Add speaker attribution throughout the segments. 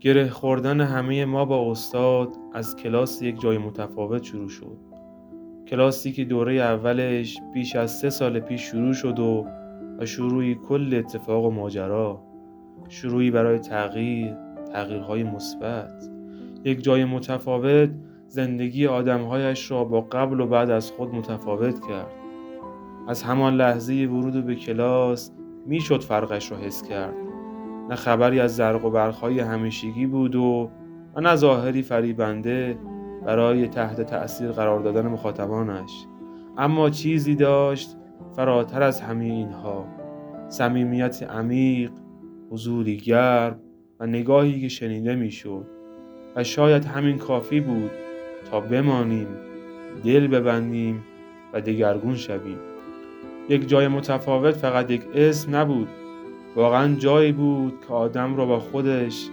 Speaker 1: گره خوردن همه ما با استاد از کلاس یک جای متفاوت شروع شد. کلاسی که دوره اولش بیش از سه سال پیش شروع شد و و شروعی کل اتفاق و ماجرا شروعی برای تغییر تغییرهای مثبت. یک جای متفاوت زندگی آدمهایش را با قبل و بعد از خود متفاوت کرد. از همان لحظه ورود به کلاس می‌شد فرقش را حس کرد. نه خبری از زرق و برقهای همیشگی بود و نه ظاهری فریبنده برای تحت تأثیر قرار دادن مخاطبانش. اما چیزی داشت فراتر از همه اینها. صمیمیت عمیق حضوری گرم و نگاهی که شنیده می‌شد. و شاید همین کافی بود تا بمانیم دل ببندیم و دگرگون شویم. یک جای متفاوت فقط یک اسم نبود. واقعا جایی بود که آدم را با خودش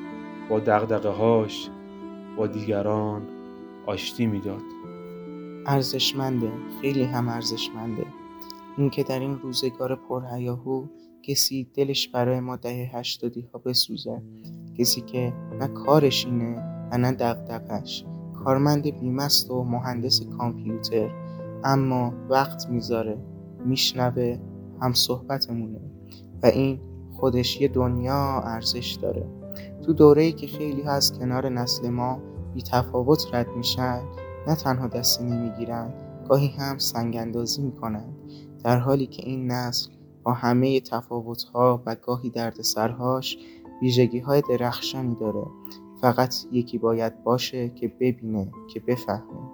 Speaker 1: با دقدقه هاش با دیگران آشتی می‌داد.
Speaker 2: ارزشمنده خیلی هم ارزشمنده. اینکه در این روزگار پرهیاهو کسی دلش برای ما دهه هشتادی ها بسوزه. کسی که نه کارش اینه و نه دقدقش کارمند بیمست و مهندس کامپیوتر. اما وقت می‌ذاره میشنوه هم صحبتمونه. و این خودش یه دنیا ارزش داره. تو دوره ای که خیلی ها از کنار نسل ما بی تفاوت رد میشن نه تنها دستی نمی‌گیرن گاهی هم سنگ اندازی می‌کنن. در حالی که این نسل با همه تفاوت ها و گاهی دردسرهاش ویژگی های درخشانی داره. فقط یکی باید باشه که ببینه که بفهمه.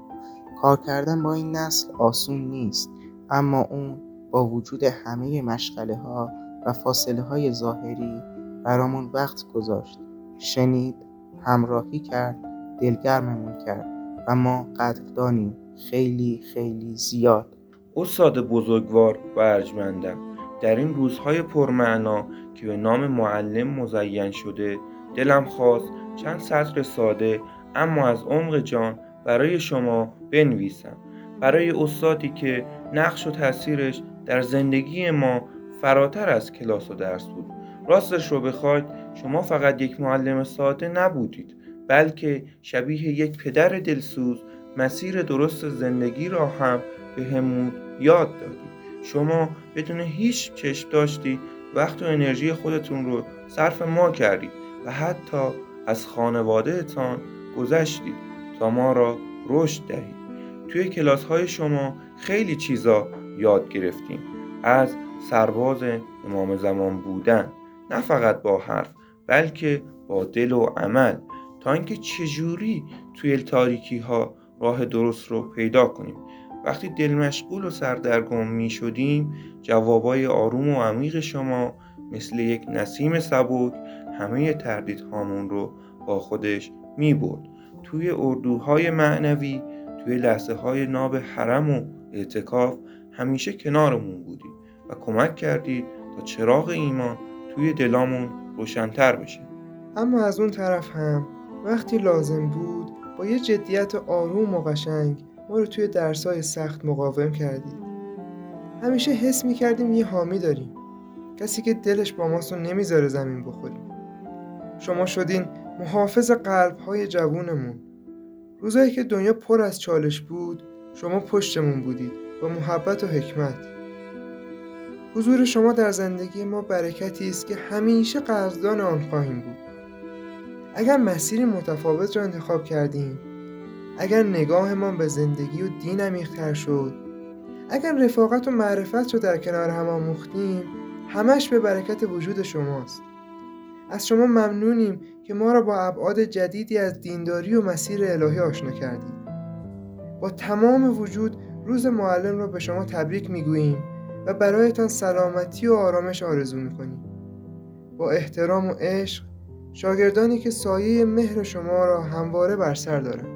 Speaker 2: کار کردن با این نسل آسون نیست اما اون با وجود همه مشغله ها و فاصله های ظاهری برامون وقت گذاشت. شنید همراهی کرد دلگرممون کرد و ما قدردانیم. خیلی خیلی زیاد.
Speaker 3: استاد بزرگوار و ارجمندم در این روزهای پرمعنا که به نام معلم مزین شده دلم خواست چند سطر ساده اما از عمق جان برای شما بنویسم. برای استادی که نقش و تاثیرش در زندگی ما فراتر از کلاس و درس بود. راستش رو بخواید شما فقط یک معلم ساده نبودید بلکه شبیه یک پدر دلسوز مسیر درست زندگی را هم به همون یاد دادید. شما بدون هیچ چشم داشتی وقت و انرژی خودتون رو صرف ما کردید و حتی از خانوادهتان گذشتید تا ما را رشد دهید. توی کلاس های شما خیلی چیزا یاد گرفتیم. از سرباز امام زمان بودن. نه فقط با حرف بلکه با دل و عمل. تا اینکه چجوری توی تاریکی ها راه درست رو پیدا کنیم. وقتی دل مشغول و سردرگم می شدیم جوابای آروم و عمیق شما مثل یک نسیم سبک همه تردیدهامون رو با خودش می برد توی اردوهای معنوی توی لحظه های ناب حرم و اعتکاف همیشه کنارمون بودید و کمک کردید تا چراغ ایمان توی دلامون روشنتر بشه.
Speaker 4: اما از اون طرف هم وقتی لازم بود با یه جدیت آروم و قشنگ ما رو توی درسای سخت مقاوم کردید. همیشه حس می‌کردیم یه حامی داریم. کسی که دلش با ماست و نمی‌ذاره زمین بخوریم شما شدین محافظ قلب های جوونمون. روزایی که دنیا پر از چالش بود شما پشتمون بودید. با محبت و حکمت. حضور شما در زندگی ما برکتی است که همیشه قدردان آن خواهیم بود. اگر مسیری متفاوت را انتخاب کردیم اگر نگاهمان به زندگی و دین عمیقتر شد اگر رفاقت و معرفت رو در کنار هم آموختیم همش به برکت وجود شماست. از شما ممنونیم که ما را با ابعاد جدیدی از دینداری و مسیر الهی آشنا کردید. با تمام وجود روز معلم را به شما تبریک می‌گوییم و برایتان سلامتی و آرامش آرزو می‌کنیم. با احترام و عشق شاگردانی که سایه مهر شما را همواره بر سر دارند